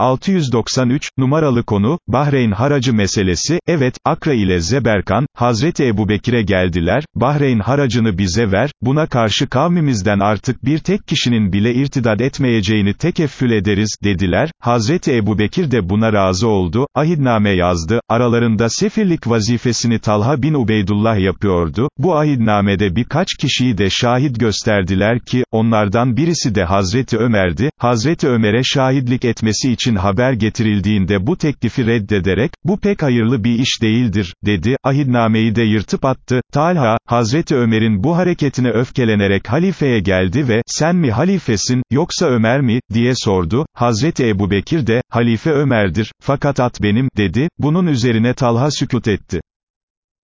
693, numaralı konu, Bahreyn haracı meselesi, evet, Akra ile Zeberkan, Hazreti Ebubekir'e geldiler, Bahreyn haracını bize ver, buna karşı kavmimizden artık bir tek kişinin bile irtidad etmeyeceğini tekeffül ederiz, dediler, Hazreti Ebubekir de buna razı oldu, ahidname yazdı, aralarında sefirlik vazifesini Talha bin Ubeydullah yapıyordu, bu ahidnamede birkaç kişiyi de şahit gösterdiler ki, onlardan birisi de Hazreti Ömer'di, Hazreti Ömer'e şahitlik etmesi için haber getirildiğinde bu teklifi reddederek, bu pek hayırlı bir iş değildir, dedi, ahidnameyi de yırtıp attı, Talha, Hazreti Ömer'in bu hareketine öfkelenerek halifeye geldi ve, sen mi halifesin, yoksa Ömer mi, diye sordu, Hazreti Ebubekir de, halife Ömer'dir, fakat at benim, dedi, bunun üzerine Talha sükut etti.